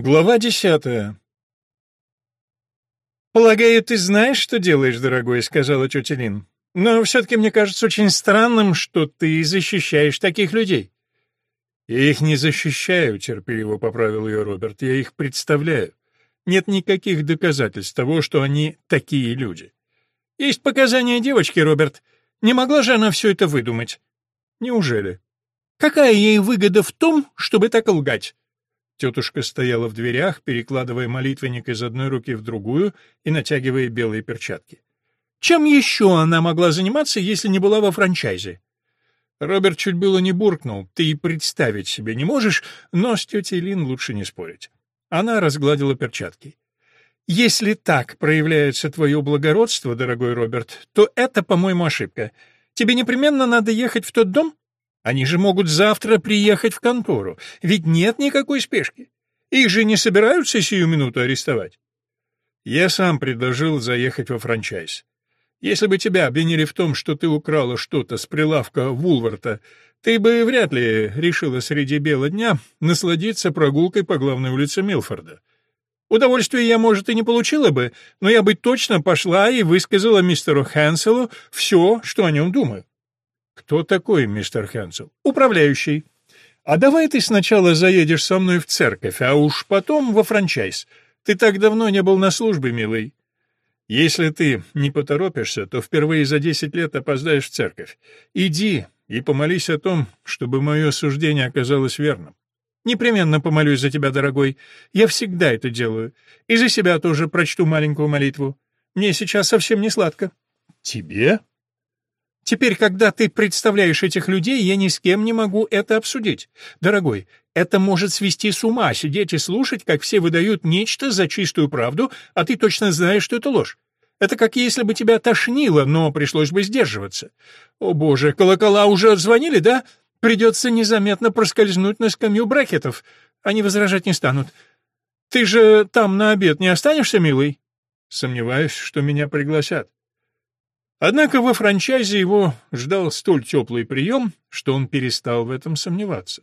Глава десятая. «Полагаю, ты знаешь, что делаешь, дорогой», — сказала тетя Лин. «Но все-таки мне кажется очень странным, что ты защищаешь таких людей». «Я их не защищаю», — терпеливо поправил ее Роберт, — «я их представляю. Нет никаких доказательств того, что они такие люди». «Есть показания девочки, Роберт. Не могла же она все это выдумать?» «Неужели?» «Какая ей выгода в том, чтобы так лгать?» Тетушка стояла в дверях, перекладывая молитвенник из одной руки в другую и натягивая белые перчатки. Чем еще она могла заниматься, если не была во франчайзе? Роберт чуть было не буркнул. Ты и представить себе не можешь, но с тетей Лин лучше не спорить. Она разгладила перчатки. Если так проявляется твое благородство, дорогой Роберт, то это, по-моему, ошибка. Тебе непременно надо ехать в тот дом, они же могут завтра приехать в контору, ведь нет никакой спешки. Их же не собираются сию минуту арестовать. Я сам предложил заехать во франчайз. Если бы тебя обвинили в том, что ты украла что-то с прилавка Вулварта, ты бы вряд ли решила среди бела дня насладиться прогулкой по главной улице Милфорда. Удовольствие я, может, и не получила бы, но я бы точно пошла и высказала мистеру Хэнселу все, что о нем думаю. «Кто такой мистер Хэнсел?» «Управляющий». «А давай ты сначала заедешь со мной в церковь, а уж потом во франчайз. Ты так давно не был на службе, милый». «Если ты не поторопишься, то впервые за десять лет опоздаешь в церковь. Иди и помолись о том, чтобы мое суждение оказалось верным». «Непременно помолюсь за тебя, дорогой. Я всегда это делаю. И за себя тоже прочту маленькую молитву. Мне сейчас совсем не сладко». «Тебе?» Теперь, когда ты представляешь этих людей, я ни с кем не могу это обсудить. Дорогой, это может свести с ума сидеть и слушать, как все выдают нечто за чистую правду, а ты точно знаешь, что это ложь. Это как если бы тебя тошнило, но пришлось бы сдерживаться. О боже, колокола уже отзвонили, да? Придется незаметно проскользнуть на скамью бракетов. Они возражать не станут. Ты же там на обед не останешься, милый? Сомневаюсь, что меня пригласят. Однако во франчайзе его ждал столь теплый прием, что он перестал в этом сомневаться.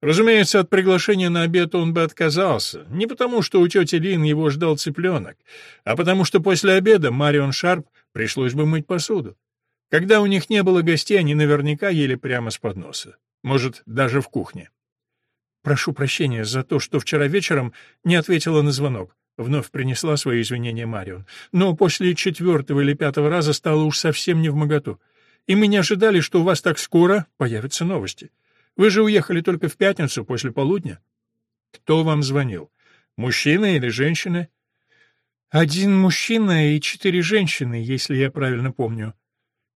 Разумеется, от приглашения на обед он бы отказался, не потому, что у тети Лин его ждал цыпленок, а потому что после обеда Марион Шарп пришлось бы мыть посуду. Когда у них не было гостей, они наверняка ели прямо с подноса. Может, даже в кухне. «Прошу прощения за то, что вчера вечером не ответила на звонок. — вновь принесла свои извинения Марион. «Но после четвертого или пятого раза стало уж совсем не в моготу. И мы не ожидали, что у вас так скоро появятся новости. Вы же уехали только в пятницу после полудня». «Кто вам звонил? Мужчина или женщина?» «Один мужчина и четыре женщины, если я правильно помню.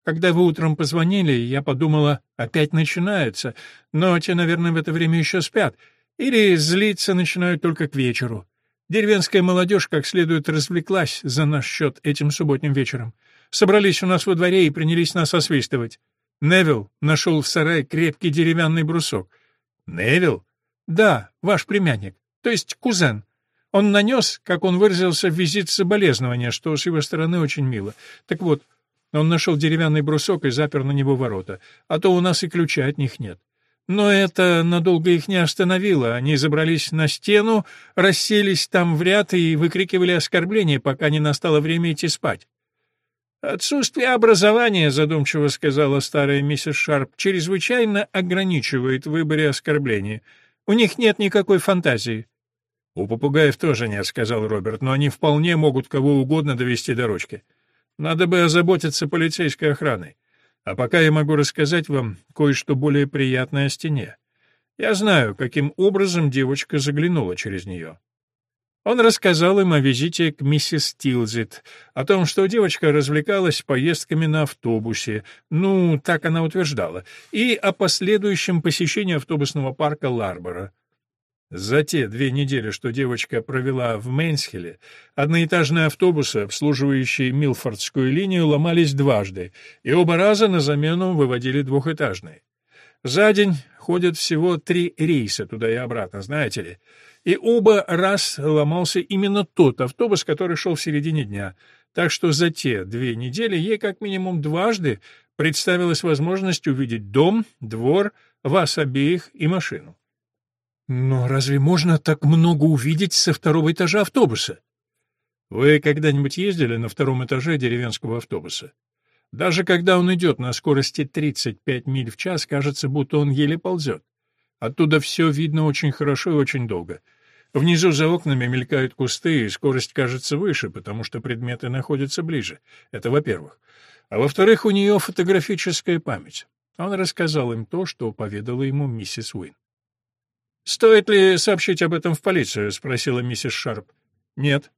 Когда вы утром позвонили, я подумала, опять начинается, но те, наверное, в это время еще спят, или злиться начинают только к вечеру». Деревенская молодежь как следует развлеклась за наш счет этим субботним вечером. Собрались у нас во дворе и принялись нас освистывать. Невил нашел в сарае крепкий деревянный брусок. Невил? Да, ваш племянник, то есть кузен. Он нанес, как он выразился, визит соболезнования, что с его стороны очень мило. Так вот, он нашел деревянный брусок и запер на него ворота, а то у нас и ключа от них нет. Но это надолго их не остановило. Они забрались на стену, расселись там в ряд и выкрикивали оскорбления, пока не настало время идти спать. «Отсутствие образования», — задумчиво сказала старая миссис Шарп, — «чрезвычайно ограничивает в выборе оскорблений. У них нет никакой фантазии». «У попугаев тоже нет», — сказал Роберт, — «но они вполне могут кого угодно довести до ручки. Надо бы озаботиться полицейской охраной. А пока я могу рассказать вам кое-что более приятное о стене. Я знаю, каким образом девочка заглянула через нее. Он рассказал им о визите к миссис Тилзит, о том, что девочка развлекалась поездками на автобусе, ну, так она утверждала, и о последующем посещении автобусного парка Ларбора. За те две недели, что девочка провела в Мейнсхилле, одноэтажные автобусы, обслуживающие Милфордскую линию, ломались дважды, и оба раза на замену выводили двухэтажные. За день ходят всего три рейса туда и обратно, знаете ли. И оба раз ломался именно тот автобус, который шел в середине дня. Так что за те две недели ей как минимум дважды представилась возможность увидеть дом, двор, вас обеих и машину. Но разве можно так много увидеть со второго этажа автобуса? Вы когда-нибудь ездили на втором этаже деревенского автобуса? Даже когда он идет на скорости 35 миль в час, кажется, будто он еле ползет. Оттуда все видно очень хорошо и очень долго. Внизу за окнами мелькают кусты, и скорость кажется выше, потому что предметы находятся ближе. Это во-первых. А во-вторых, у нее фотографическая память. Он рассказал им то, что поведала ему миссис Уин. «Стоит ли сообщить об этом в полицию?» — спросила миссис Шарп. «Нет.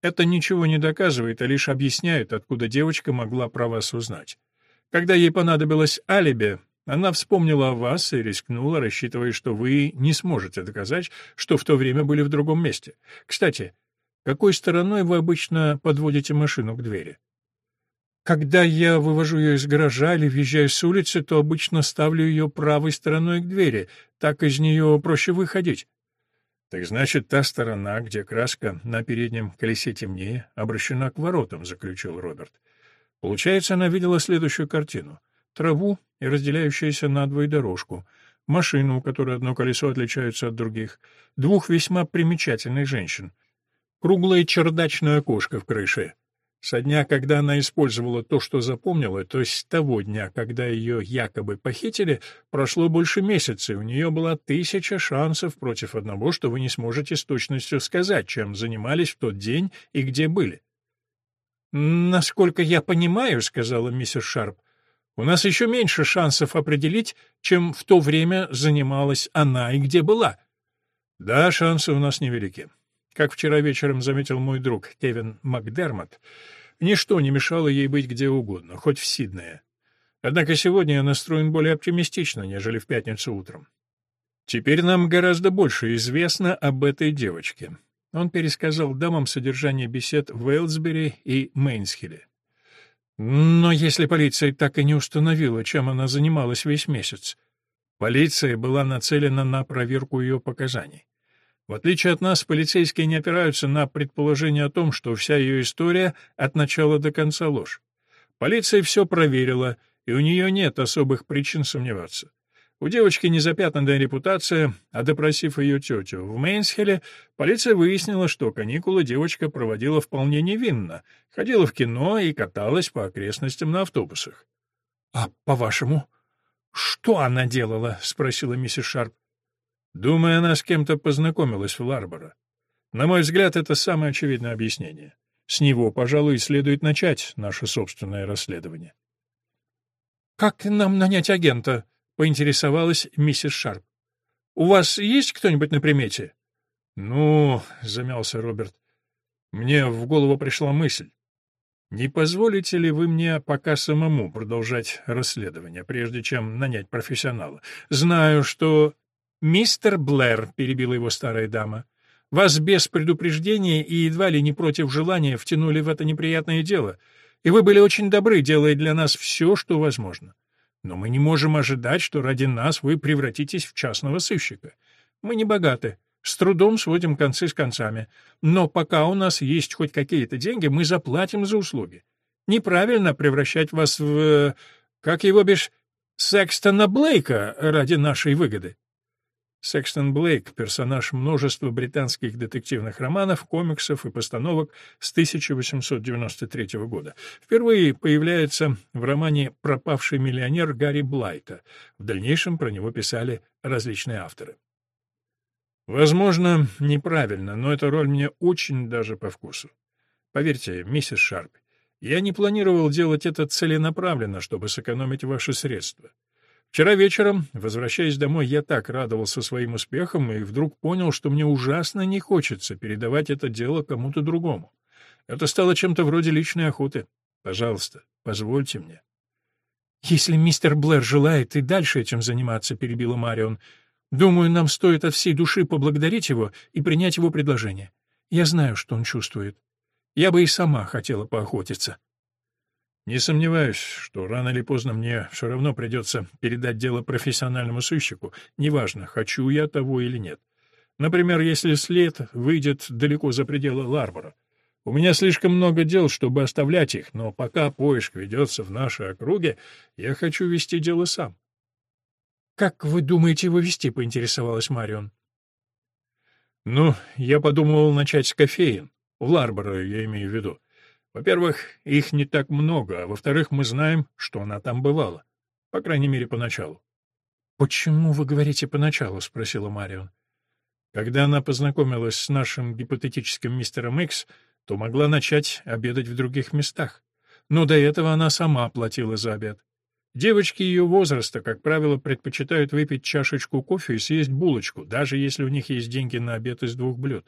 Это ничего не доказывает, а лишь объясняет, откуда девочка могла про вас узнать. Когда ей понадобилось алиби, она вспомнила о вас и рискнула, рассчитывая, что вы не сможете доказать, что в то время были в другом месте. Кстати, какой стороной вы обычно подводите машину к двери? Когда я вывожу ее из гаража или въезжаю с улицы, то обычно ставлю ее правой стороной к двери, так из нее проще выходить. Так значит, та сторона, где краска на переднем колесе темнее, обращена к воротам, заключил Роберт. Получается, она видела следующую картину: траву и разделяющуюся надвое дорожку, машину, у которой одно колесо отличается от других, двух весьма примечательных женщин, круглое чердачное окошко в крыше, со дня, когда она использовала то, что запомнила, то есть с того дня, когда ее якобы похитили, прошло больше месяца, и у нее была тысяча шансов против одного, что вы не сможете с точностью сказать, чем занимались в тот день и где были. «Насколько я понимаю, — сказала миссис Шарп, — у нас еще меньше шансов определить, чем в то время занималась она и где была». «Да, шансы у нас невелики. Как вчера вечером заметил мой друг Кевин Макдермott, ничто не мешало ей быть где угодно, хоть в Сиднее. Однако сегодня я настроен более оптимистично, нежели в пятницу утром. Теперь нам гораздо больше известно об этой девочке. Он пересказал дамам содержание бесед в Уэлсбери и Мейнсхилле. Но если полиция так и не установила, чем она занималась весь месяц, полиция была нацелена на проверку ее показаний. В отличие от нас, полицейские не опираются на предположение о том, что вся ее история от начала до конца ложь. Полиция все проверила, и у нее нет особых причин сомневаться. У девочки незапятнанная репутация, а допросив ее тетю в Мейнсхеле, полиция выяснила, что каникулы девочка проводила вполне невинно, ходила в кино и каталась по окрестностям на автобусах. — А, по-вашему, что она делала? — спросила миссис Шарп. Думаю, она с кем-то познакомилась в Ларборо. На мой взгляд, это самое очевидное объяснение. С него, пожалуй, следует начать наше собственное расследование. «Как нам нанять агента?» — поинтересовалась миссис Шарп. «У вас есть кто-нибудь на примете?» «Ну...» — замялся Роберт. «Мне в голову пришла мысль. Не позволите ли вы мне пока самому продолжать расследование, прежде чем нанять профессионала? Знаю, что «Мистер Блэр», — перебила его старая дама, — «вас без предупреждения и едва ли не против желания втянули в это неприятное дело, и вы были очень добры, делая для нас все, что возможно. Но мы не можем ожидать, что ради нас вы превратитесь в частного сыщика. Мы не богаты, с трудом сводим концы с концами, но пока у нас есть хоть какие-то деньги, мы заплатим за услуги. Неправильно превращать вас в... как его бишь... Секстона Блейка ради нашей выгоды. Секстон Блейк — персонаж множества британских детективных романов, комиксов и постановок с 1893 года. Впервые появляется в романе «Пропавший миллионер» Гарри Блайта. В дальнейшем про него писали различные авторы. Возможно, неправильно, но эта роль мне очень даже по вкусу. Поверьте, миссис Шарп, я не планировал делать это целенаправленно, чтобы сэкономить ваши средства. Вчера вечером, возвращаясь домой, я так радовался своим успехам и вдруг понял, что мне ужасно не хочется передавать это дело кому-то другому. Это стало чем-то вроде личной охоты. Пожалуйста, позвольте мне. «Если мистер Блэр желает и дальше этим заниматься», — перебила Марион, — «думаю, нам стоит от всей души поблагодарить его и принять его предложение. Я знаю, что он чувствует. Я бы и сама хотела поохотиться». Не сомневаюсь, что рано или поздно мне все равно придется передать дело профессиональному сыщику, неважно, хочу я того или нет. Например, если след выйдет далеко за пределы Ларбора. У меня слишком много дел, чтобы оставлять их, но пока поиск ведется в нашей округе, я хочу вести дело сам. — Как вы думаете его вести? — поинтересовалась Марион. Ну, я подумал начать с кофеин. В Ларборо, я имею в виду. Во-первых, их не так много, а во-вторых, мы знаем, что она там бывала. По крайней мере, поначалу. «Почему вы говорите «поначалу»?» — спросила Марион. Когда она познакомилась с нашим гипотетическим мистером Икс, то могла начать обедать в других местах. Но до этого она сама платила за обед. Девочки ее возраста, как правило, предпочитают выпить чашечку кофе и съесть булочку, даже если у них есть деньги на обед из двух блюд.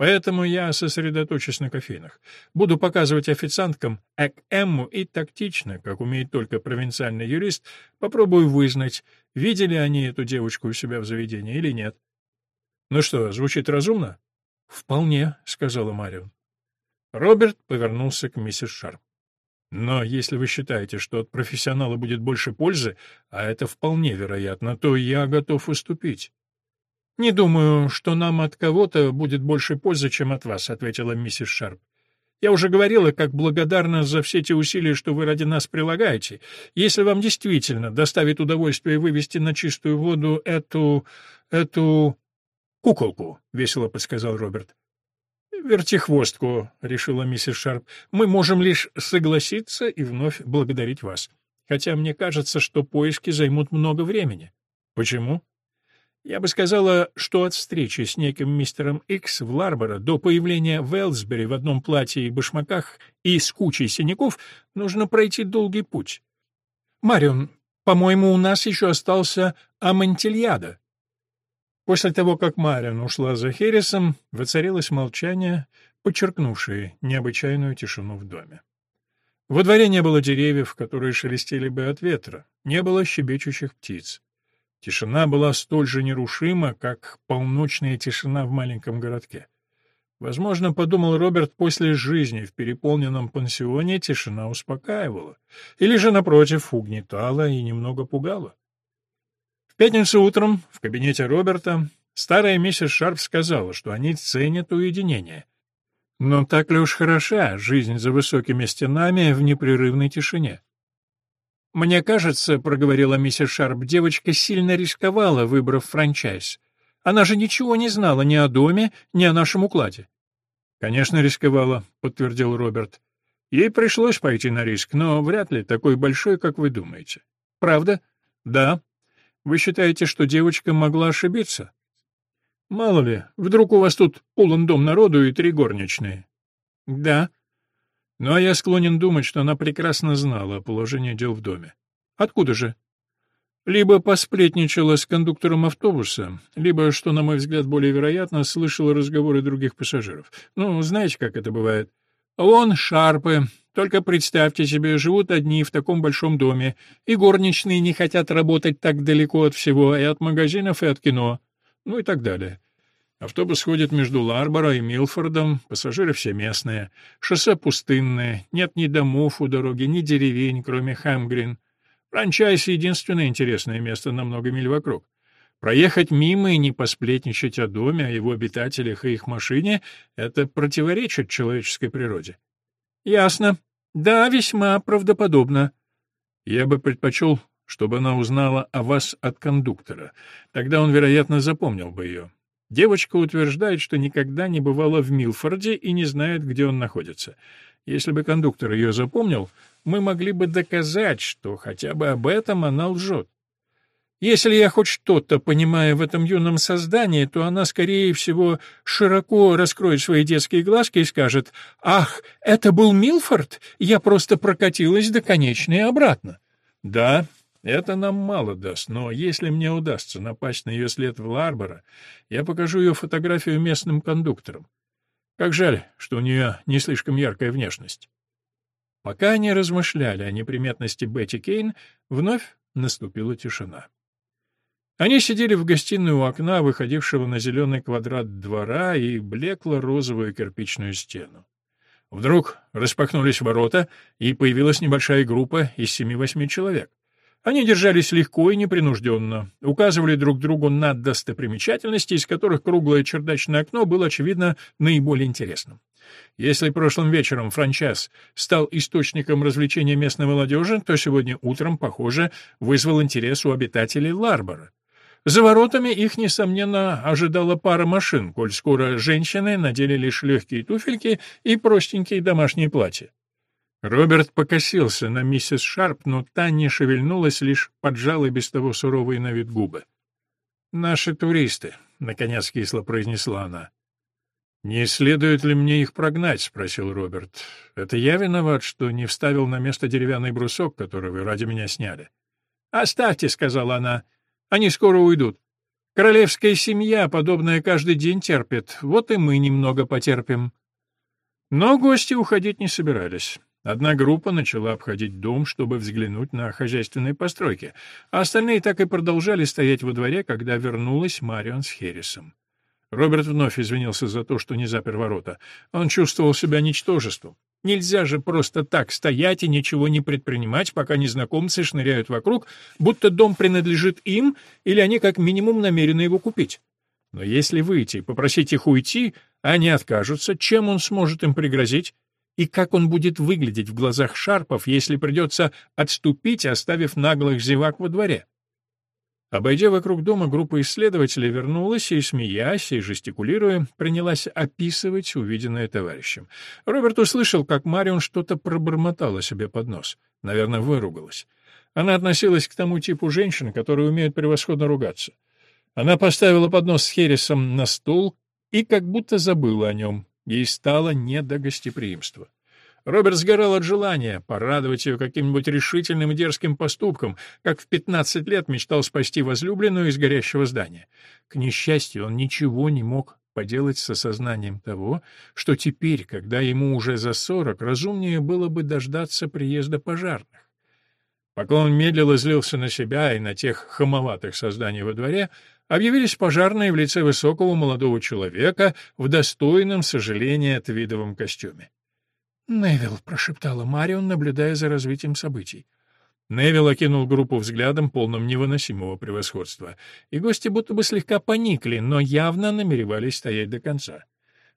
Поэтому я сосредоточусь на кофейнах. Буду показывать официанткам эк-эмму и тактично, как умеет только провинциальный юрист, попробую вызнать, видели они эту девочку у себя в заведении или нет. Ну что, звучит разумно? Вполне, сказала Марион. Роберт повернулся к миссис Шарп. Но если вы считаете, что от профессионала будет больше пользы, а это вполне вероятно, то я готов уступить. «Не думаю, что нам от кого-то будет больше пользы, чем от вас», — ответила миссис Шарп. «Я уже говорила, как благодарна за все те усилия, что вы ради нас прилагаете. Если вам действительно доставит удовольствие вывести на чистую воду эту... эту... куколку», — весело подсказал Роберт. «Вертихвостку», — решила миссис Шарп. «Мы можем лишь согласиться и вновь благодарить вас. Хотя мне кажется, что поиски займут много времени». «Почему?» Я бы сказала, что от встречи с неким мистером Икс в Ларборо до появления в Элсбери в одном платье и башмаках и с кучей синяков нужно пройти долгий путь. Марион, по-моему, у нас еще остался Амантильяда. После того, как Марион ушла за Херрисом, воцарилось молчание, подчеркнувшее необычайную тишину в доме. Во дворе не было деревьев, которые шелестели бы от ветра, не было щебечущих птиц. Тишина была столь же нерушима, как полночная тишина в маленьком городке. Возможно, подумал Роберт, после жизни в переполненном пансионе тишина успокаивала, или же, напротив, угнетала и немного пугала. В пятницу утром в кабинете Роберта старая миссис Шарп сказала, что они ценят уединение. Но так ли уж хороша жизнь за высокими стенами в непрерывной тишине? «Мне кажется, — проговорила миссис Шарп, — девочка сильно рисковала, выбрав франчайз. Она же ничего не знала ни о доме, ни о нашем укладе». «Конечно, рисковала», — подтвердил Роберт. «Ей пришлось пойти на риск, но вряд ли такой большой, как вы думаете». «Правда?» «Да. Вы считаете, что девочка могла ошибиться?» «Мало ли, вдруг у вас тут полон дом народу и три горничные». «Да», но я склонен думать, что она прекрасно знала о положении дел в доме. Откуда же? Либо посплетничала с кондуктором автобуса, либо, что, на мой взгляд, более вероятно, слышала разговоры других пассажиров. Ну, знаете, как это бывает. Вон шарпы, только представьте себе, живут одни в таком большом доме, и горничные не хотят работать так далеко от всего, и от магазинов, и от кино, ну и так далее. Автобус ходит между Ларборо и Милфордом, пассажиры все местные. Шоссе пустынное, нет ни домов у дороги, ни деревень, кроме Хамгрин. Франчайз — единственное интересное место на много миль вокруг. Проехать мимо и не посплетничать о доме, о его обитателях и их машине — это противоречит человеческой природе. — Ясно. Да, весьма правдоподобно. Я бы предпочел, чтобы она узнала о вас от кондуктора. Тогда он, вероятно, запомнил бы ее. Девочка утверждает, что никогда не бывала в Милфорде и не знает, где он находится. Если бы кондуктор ее запомнил, мы могли бы доказать, что хотя бы об этом она лжет. Если я хоть что-то понимаю в этом юном создании, то она, скорее всего, широко раскроет свои детские глазки и скажет «Ах, это был Милфорд? Я просто прокатилась до конечной и обратно». Да, это нам мало даст, но если мне удастся напасть на ее след в Ларборо, я покажу ее фотографию местным кондукторам. Как жаль, что у нее не слишком яркая внешность. Пока они размышляли о неприметности Бетти Кейн, вновь наступила тишина. Они сидели в гостиной у окна, выходившего на зеленый квадрат двора и блекло-розовую кирпичную стену. Вдруг распахнулись ворота, и появилась небольшая группа из семи-восьми человек. Они держались легко и непринужденно, указывали друг другу на достопримечательности, из которых круглое чердачное окно было, очевидно, наиболее интересным. Если прошлым вечером франчайз стал источником развлечения местной молодежи, то сегодня утром, похоже, вызвал интерес у обитателей Ларбора. За воротами их, несомненно, ожидала пара машин, коль скоро женщины надели лишь легкие туфельки и простенькие домашние платья. Роберт покосился на миссис Шарп, но та не шевельнулась, лишь поджала без того суровые на вид губы. «Наши туристы», — наконец кисло произнесла она. «Не следует ли мне их прогнать?» — спросил Роберт. «Это я виноват, что не вставил на место деревянный брусок, который вы ради меня сняли». «Оставьте», — сказала она. «Они скоро уйдут. Королевская семья, подобное каждый день терпит. Вот и мы немного потерпим». Но гости уходить не собирались. Одна группа начала обходить дом, чтобы взглянуть на хозяйственные постройки, а остальные так и продолжали стоять во дворе, когда вернулась Марион с Херрисом. Роберт вновь извинился за то, что не запер ворота. Он чувствовал себя ничтожеством. Нельзя же просто так стоять и ничего не предпринимать, пока незнакомцы шныряют вокруг, будто дом принадлежит им, или они как минимум намерены его купить. Но если выйти и попросить их уйти, они откажутся, чем он сможет им пригрозить? И как он будет выглядеть в глазах Шарпов, если придется отступить, оставив наглых зевак во дворе? Обойдя вокруг дома, группа исследователей вернулась и, смеясь и жестикулируя, принялась описывать увиденное товарищем. Роберт услышал, как Марион что-то пробормотала себе под нос. Наверное, выругалась. Она относилась к тому типу женщин, которые умеют превосходно ругаться. Она поставила поднос с Хересом на стул и как будто забыла о нем. Ей стало не до гостеприимства. Роберт сгорал от желания порадовать ее каким-нибудь решительным и дерзким поступком, как в 15 лет мечтал спасти возлюбленную из горящего здания. К несчастью, он ничего не мог поделать с осознанием того, что теперь, когда ему уже за сорок, разумнее было бы дождаться приезда пожарных. Пока он медлил и злился на себя и на тех хамоватых созданий во дворе, объявились пожарные в лице высокого молодого человека в достойном сожаления твидовом костюме. «Невилл», — прошептала Марион, наблюдая за развитием событий. Невилл окинул группу взглядом, полным невыносимого превосходства, и гости будто бы слегка поникли, но явно намеревались стоять до конца.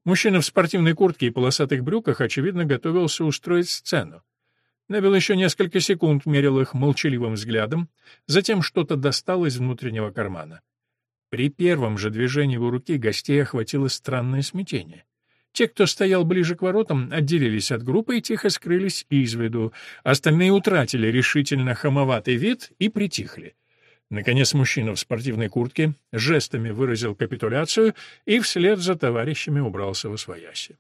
Мужчина в спортивной куртке и полосатых брюках, очевидно, готовился устроить сцену. Невилл еще несколько секунд мерил их молчаливым взглядом, затем что-то достал из внутреннего кармана. При первом же движении его руки гостей охватило странное смятение. Те, кто стоял ближе к воротам, отделились от группы и тихо скрылись из виду. Остальные утратили решительно хамоватый вид и притихли. Наконец мужчина в спортивной куртке жестами выразил капитуляцию и вслед за товарищами убрался во свояси.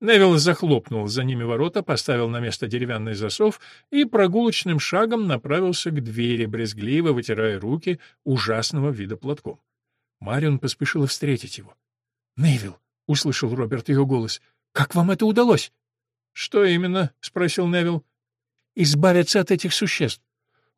Невилл захлопнул за ними ворота, поставил на место деревянный засов и прогулочным шагом направился к двери, брезгливо вытирая руки ужасного вида платком. Марион поспешила встретить его. «Невилл, — услышал Роберт ее голос. «Как вам это удалось?» «Что именно?» — спросил Невилл. «Избавиться от этих существ».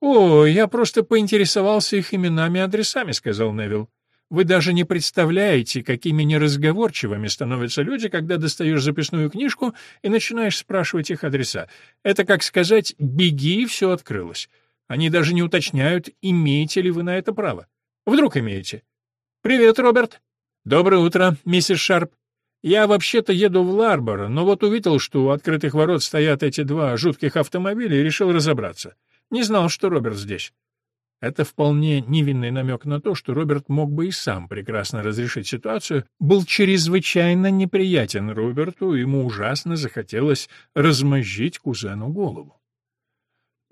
«О, я просто поинтересовался их именами и адресами», — сказал Невилл. «Вы даже не представляете, какими неразговорчивыми становятся люди, когда достаешь записную книжку и начинаешь спрашивать их адреса. Это, как сказать, «беги, все открылось». Они даже не уточняют, имеете ли вы на это право. Вдруг имеете. «Привет, Роберт». «Доброе утро, миссис Шарп». Я вообще-то еду в Ларборо, но вот увидел, что у открытых ворот стоят эти два жутких автомобиля и решил разобраться. Не знал, что Роберт здесь. Это вполне невинный намек на то, что Роберт мог бы и сам прекрасно разрешить ситуацию, был чрезвычайно неприятен Роберту, ему ужасно захотелось размозжить кузену голову.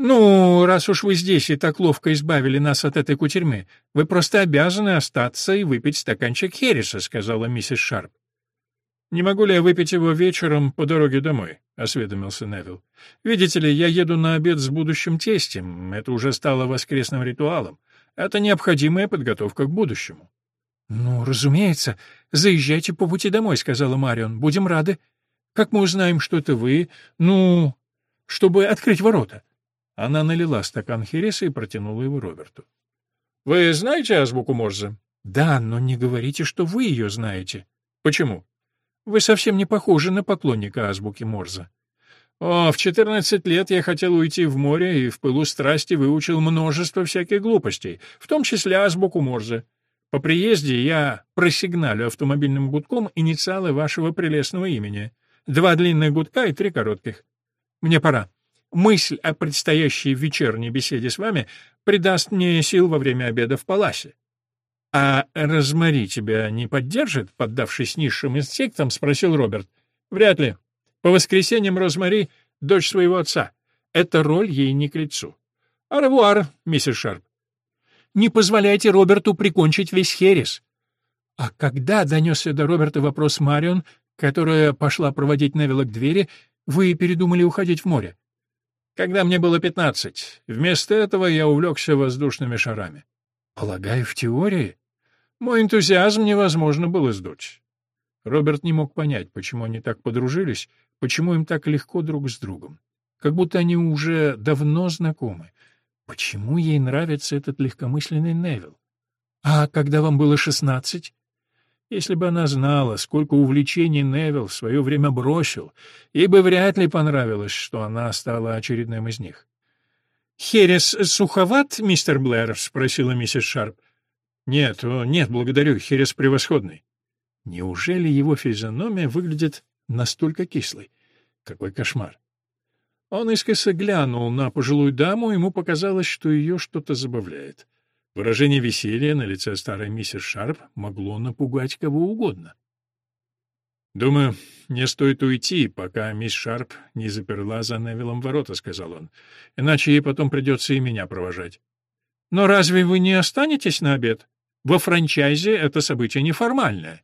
«Ну, раз уж вы здесь и так ловко избавили нас от этой кутерьмы, вы просто обязаны остаться и выпить стаканчик Херриса», — сказала миссис Шарп. «Не могу ли я выпить его вечером по дороге домой?» — осведомился Невилл. «Видите ли, я еду на обед с будущим тестем. Это уже стало воскресным ритуалом. Это необходимая подготовка к будущему». «Ну, разумеется. Заезжайте по пути домой», — сказала Марион. «Будем рады. Как мы узнаем, что это вы? Ну, чтобы открыть ворота?» Она налила стакан хереса и протянула его Роберту. «Вы знаете азбуку Морзе?» «Да, но не говорите, что вы ее знаете». «Почему?» Вы совсем не похожи на поклонника азбуки Морзе. О, в четырнадцать лет я хотел уйти в море и в пылу страсти выучил множество всяких глупостей, в том числе азбуку Морзе. По приезде я просигналю автомобильным гудком инициалы вашего прелестного имени. Два длинных гудка и три коротких. Мне пора. Мысль о предстоящей вечерней беседе с вами придаст мне сил во время обеда в паласе. «А Розмари тебя не поддержит?» — поддавшись низшим инстинктам, спросил Роберт. «Вряд ли. По воскресеньям Розмари — дочь своего отца. Эта роль ей не к лицу. Аревуар, миссис Шарп. Не позволяйте Роберту прикончить весь Херес. А когда донесся до Роберта вопрос Марион, которая пошла проводить Невилла к двери, вы передумали уходить в море? Когда мне было пятнадцать. Вместо этого я увлекся воздушными шарами. Полагаю, в теории? Мой энтузиазм невозможно было сдуть. Роберт не мог понять, почему они так подружились, почему им так легко друг с другом. Как будто они уже давно знакомы. Почему ей нравится этот легкомысленный Невилл? А когда вам было шестнадцать? Если бы она знала, сколько увлечений Невилл в свое время бросил, ей бы вряд ли понравилось, что она стала очередным из них. «Херес суховат, мистер Блэр?» — спросила миссис Шарп. «Нет, нет, благодарю, Херес превосходный». Неужели его физиономия выглядит настолько кислой? Какой кошмар! Он искоса глянул на пожилую даму, ему показалось, что ее что-то забавляет. Выражение веселья на лице старой миссис Шарп могло напугать кого угодно. «Думаю, мне стоит уйти, пока мисс Шарп не заперла за Невиллом ворота», — сказал он. «Иначе ей потом придется и меня провожать». «Но разве вы не останетесь на обед? Во франчайзе это событие неформальное».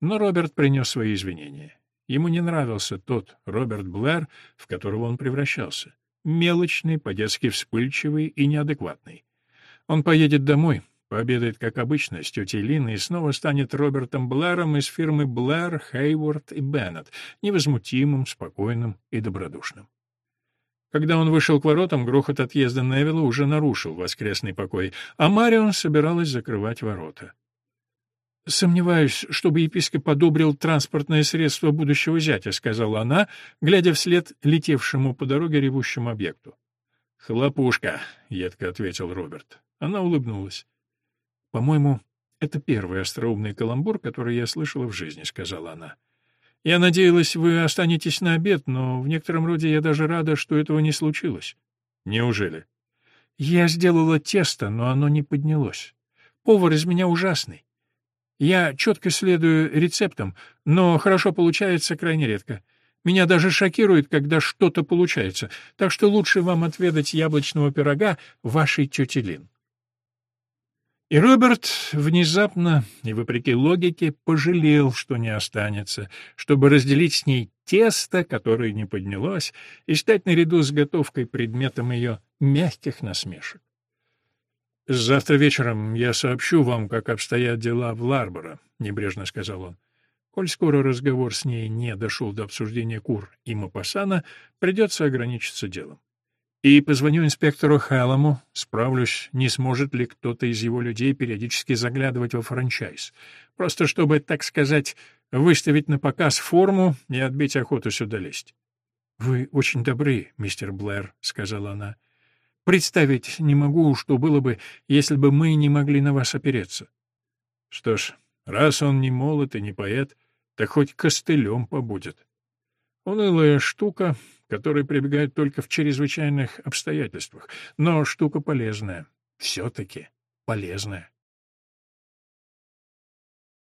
Но Роберт принес свои извинения. Ему не нравился тот Роберт Блэр, в которого он превращался. Мелочный, по-детски вспыльчивый и неадекватный. Он поедет домой, Пообедает, как обычно, с тетей Линой и снова станет Робертом Блэром из фирмы Блэр, Хейворд и Беннет, невозмутимым, спокойным и добродушным. Когда он вышел к воротам, грохот отъезда Невилла уже нарушил воскресный покой, а Марион собиралась закрывать ворота. «Сомневаюсь, чтобы епископ одобрил транспортное средство будущего зятя», — сказала она, глядя вслед летевшему по дороге ревущему объекту. «Хлопушка», — едко ответил Роберт. Она улыбнулась. «По-моему, это первый остроумный каламбур, который я слышала в жизни», — сказала она. «Я надеялась, вы останетесь на обед, но в некотором роде я даже рада, что этого не случилось». «Неужели?» «Я сделала тесто, но оно не поднялось. Повар из меня ужасный. Я четко следую рецептам, но хорошо получается крайне редко. Меня даже шокирует, когда что-то получается, так что лучше вам отведать яблочного пирога вашей тети Лин». И Роберт внезапно и вопреки логике пожалел, что не останется, чтобы разделить с ней тесто, которое не поднялось, и стать наряду с готовкой предметом ее мягких насмешек. «Завтра вечером я сообщу вам, как обстоят дела в Ларборо», — небрежно сказал он. Коль скоро разговор с ней не дошел до обсуждения кур и Мапасана, придется ограничиться делом. И позвоню инспектору Хэллому, справлюсь, не сможет ли кто-то из его людей периодически заглядывать во франчайз. Просто чтобы, так сказать, выставить на показ форму и отбить охоту сюда лезть. — Вы очень добры, мистер Блэр, — сказала она. — Представить не могу, что было бы, если бы мы не могли на вас опереться. Что ж, раз он не молод и не поэт, так хоть костылем побудет. Унылая штука, которая прибегает только в чрезвычайных обстоятельствах, но штука полезная, все-таки полезная.